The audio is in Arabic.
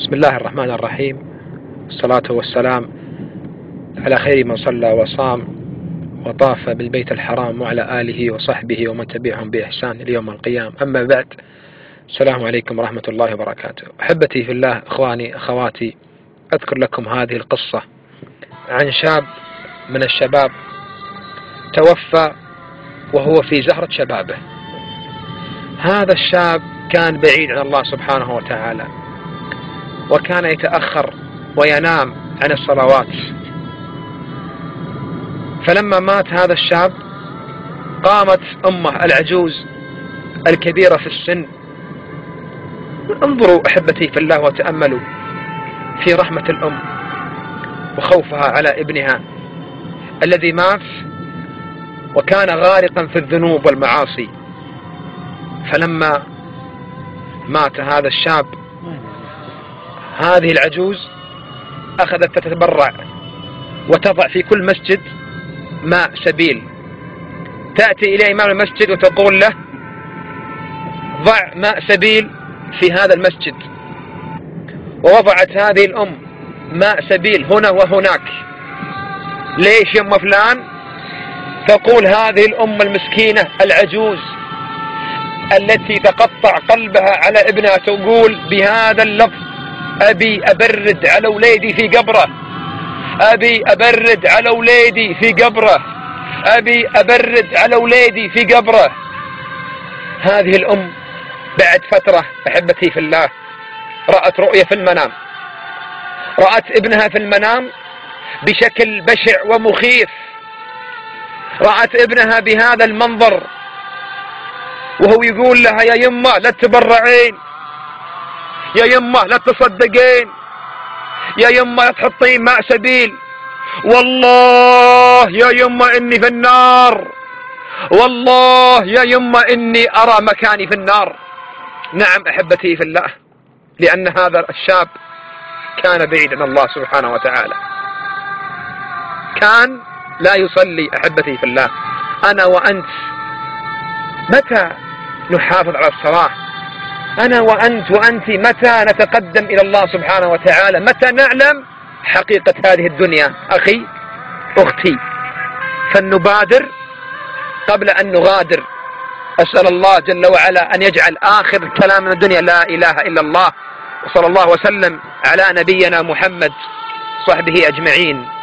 بسم الله الرحمن الرحيم. الصلاة والسلام على خير من صلى وصام وطاف بالبيت الحرام وعلى آله وصحبه ومن تبعهم بإحسان اليوم القيام أما بعد السلام عليكم ورحمة الله وبركاته. أحبتي في الله إخواني أخواتي أذكر لكم هذه القصة عن شاب من الشباب توفى وهو في زهرة شبابه. هذا الشاب كان بعيد عن الله سبحانه وتعالى. وكان يتأخر وينام عن الصلوات. فلما مات هذا الشاب قامت أمه العجوز الكبيرة في السن انظروا أحبتي في الله وتأملوا في رحمة الأم وخوفها على ابنها الذي مات وكان غارقا في الذنوب والمعاصي. فلما مات هذا الشاب هذه العجوز أخذت تتبرع وتضع في كل مسجد ماء سبيل. تأتي إلى إمام المسجد وتقول له ضع ماء سبيل في هذا المسجد. ووضعت هذه الأم ماء سبيل هنا وهناك. ليش يم فلان؟ تقول هذه الأم المسكينة العجوز التي تقطع قلبها على ابنها تقول بهذا اللفظ أبي أبرد على وليدي في قبره. أبي أبرد على وليدي في قبره. أبي أبرد على وليدي في قبره. هذه الأم بعد فترة أحبتي في الله رأت رؤية في المنام. رأت ابنها في المنام بشكل بشع ومخيف. رأت ابنها بهذا المنظر وهو يقول لها يا يمه لا تبرعين. يا يمه لا تصدقين. يا يمه لا تحطين ماء سبيل. والله يا يمه إني في النار. والله يا يمه إني أرى مكاني في النار. نعم أحبتي في الله لأن هذا الشاب كان بعيدا عن الله سبحانه وتعالى. كان لا يصلي أحبتي في الله. أنا وأنت متى نحافظ على الصلاة؟ أنا وأنت وأنت متى نتقدم إلى الله سبحانه وتعالى؟ متى نعلم حقيقة هذه الدنيا؟ أخي أختي. فلنبادر قبل أن نغادر. أسأل الله جل وعلا أن يجعل آخر كلام الدنيا لا إله إلا الله. وصلى الله وسلم على نبينا محمد صحبه أجمعين.